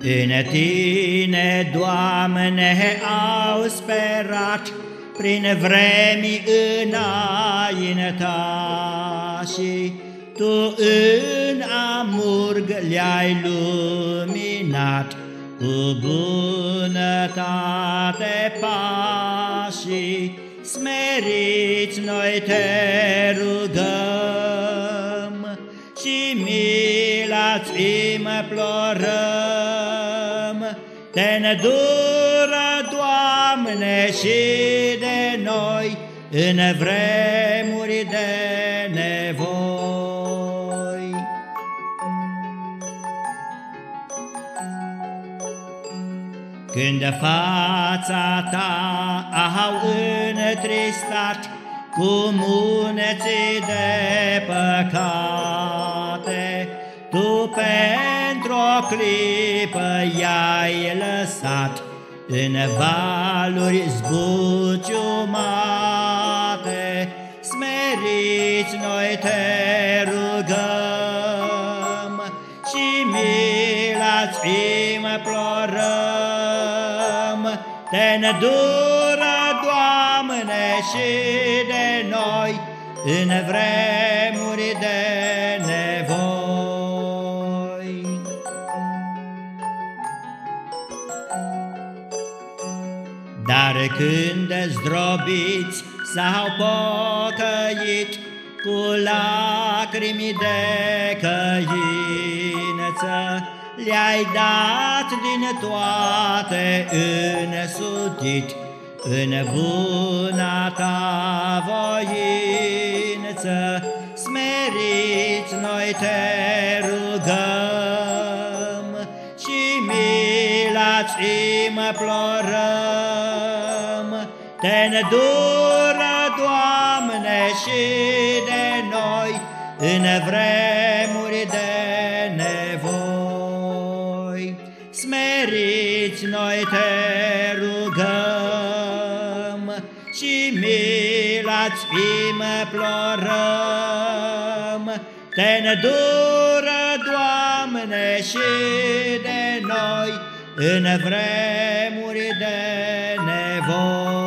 În tine, Doamne, au sperat prin vremii înaintași, Tu în amurg le-ai luminat cu bunătate pașii, smeriți noi te rugăm. Mila-ți implorăm. Te nedură, Doamne, și de noi în vremuri de nevoi. Când fața ta au întristat cu muneții de păcate, Tu pentru o clipă i-ai lăsat în valuri zbuciumate, Smeriți noi te rugăm și mila-ți implorăm, Te îndură, Doamne, și de noi în vremuri de nevoi. Dar când zdrobiți s-au pocăit cu lacrimi de căință, Le-ai dat din toate însutit în buna ta voință, Smeriți noi te rugăm mila-ți implorăm, Te îndură, Doamne, și de noi În vremuri de nevoi. Smeriți noi te rugăm Și mila-ți implorăm, Te îndură, Doamne, și de noi În vremuri de nevoi.